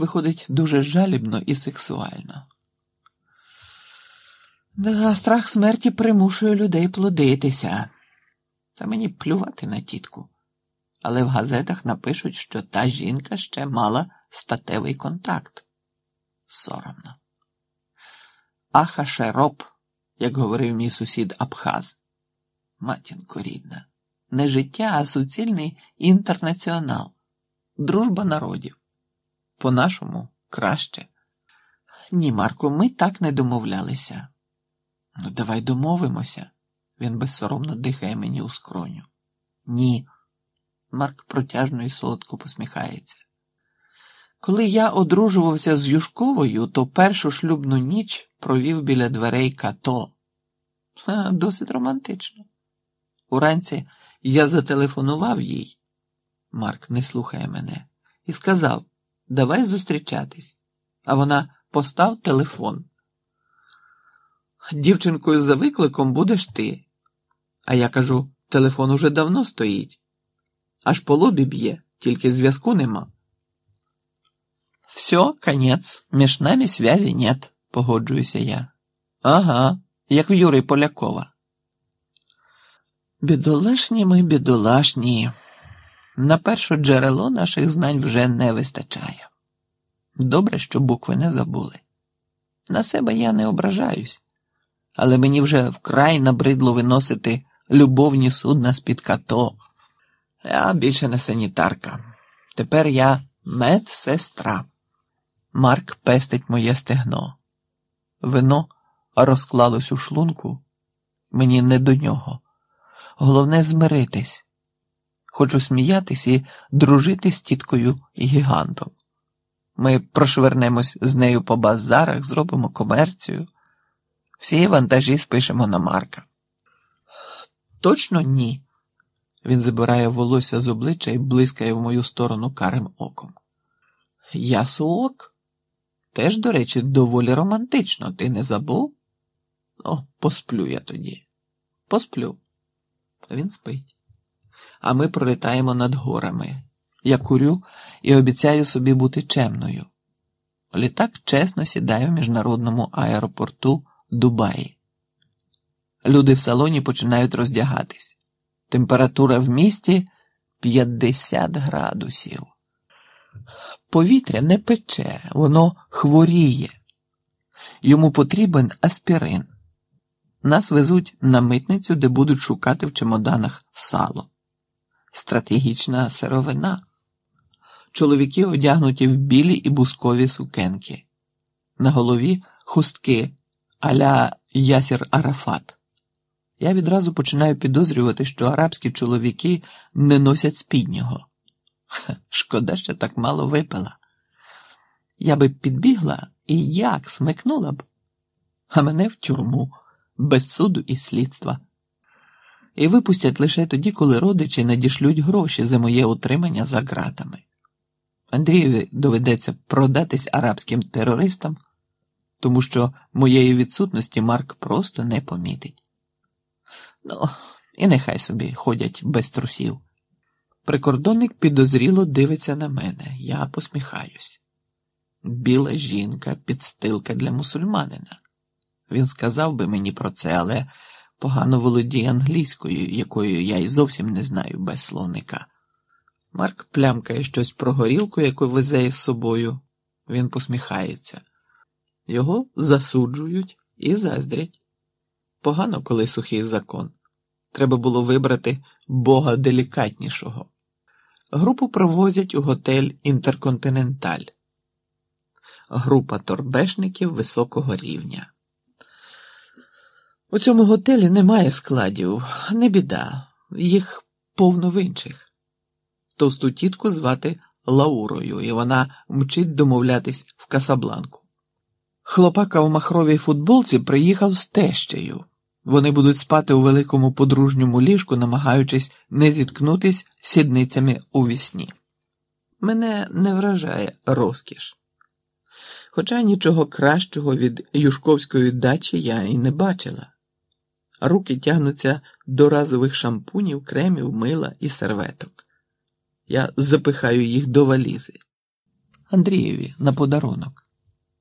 виходить дуже жалібно і сексуально. Да, страх смерті примушує людей плодитися. Та мені плювати на тітку. Але в газетах напишуть, що та жінка ще мала статевий контакт. Соромно. Аха шероп, як говорив мій сусід Абхаз. Матінко рідна, не життя, а суцільний інтернаціонал, дружба народів. По-нашому краще. Ні, Марко, ми так не домовлялися. Ну, давай домовимося. Він безсоромно дихає мені у скроню. Ні. Марк протяжно і солодко посміхається. Коли я одружувався з Юшковою, то першу шлюбну ніч провів біля дверей като. Досить романтично. Уранці я зателефонував їй. Марк не слухає мене і сказав: Давай зустрічатись. А вона постав телефон. Дівчинкою за викликом будеш ти. А я кажу: телефон уже давно стоїть. Аж по лобі б'є, тільки зв'язку нема. Все, конець, між нами связі нет, погоджуюся я. Ага, як в Юри Полякова. Бідолашні ми бідолашні. На перше джерело наших знань вже не вистачає. Добре, що букви не забули. На себе я не ображаюсь, але мені вже вкрай набридло виносити любовні судна з-під като. Я більше не санітарка. Тепер я медсестра. Марк пестить моє стегно. Вино розклалось у шлунку. Мені не до нього. Головне змиритись. Хочу сміятись і дружити з тіткою гігантом. Ми прошвернемось з нею по базарах, зробимо комерцію. Всі вантажі спишемо на Марка. Точно ні. Він забирає волосся з обличчя і блискає в мою сторону карим оком. Я суок? Теж, до речі, доволі романтично, ти не забув? О, посплю я тоді. Посплю. Він спить. А ми пролітаємо над горами. Я курю і обіцяю собі бути чемною. Літак чесно сідає в міжнародному аеропорту Дубаї. Люди в салоні починають роздягатись. Температура в місті 50 градусів. Повітря не пече, воно хворіє. Йому потрібен аспірин. Нас везуть на митницю, де будуть шукати в чемоданах сало. Стратегічна сировина. Чоловіки одягнуті в білі і бускові сукенки. На голові хустки аля Ясір Арафат. Я відразу починаю підозрювати, що арабські чоловіки не носять спіднього. Шкода, що так мало випила. Я би підбігла і як смикнула б, а мене в тюрму, без суду і слідства. І випустять лише тоді, коли родичі надішлють гроші за моє утримання за ґратами. Андрієві доведеться продатись арабським терористам, тому що моєї відсутності Марк просто не помітить. Ну, і нехай собі ходять без трусів. Прикордонник підозріло дивиться на мене, я посміхаюсь. Біла жінка, підстилка для мусульманина. Він сказав би мені про це, але погано володіє англійською, якою я й зовсім не знаю без словника. Марк плямкає щось про горілку, яку везе із собою. Він посміхається. Його засуджують і заздрять. Погано, коли сухий закон. Треба було вибрати бога делікатнішого. Групу провозять у готель Інтерконтиненталь. Група торбешників високого рівня. У цьому готелі немає складів, не біда, їх повно в інших. Товсту тітку звати Лаурою, і вона мчить домовлятись в Касабланку. Хлопака в махровій футболці приїхав з тещею. Вони будуть спати у великому подружньому ліжку, намагаючись не зіткнутись сідницями у вісні. Мене не вражає розкіш. Хоча нічого кращого від юшковської дачі я і не бачила. Руки тягнуться до разових шампунів, кремів, мила і серветок. Я запихаю їх до валізи. Андрієві на подарунок.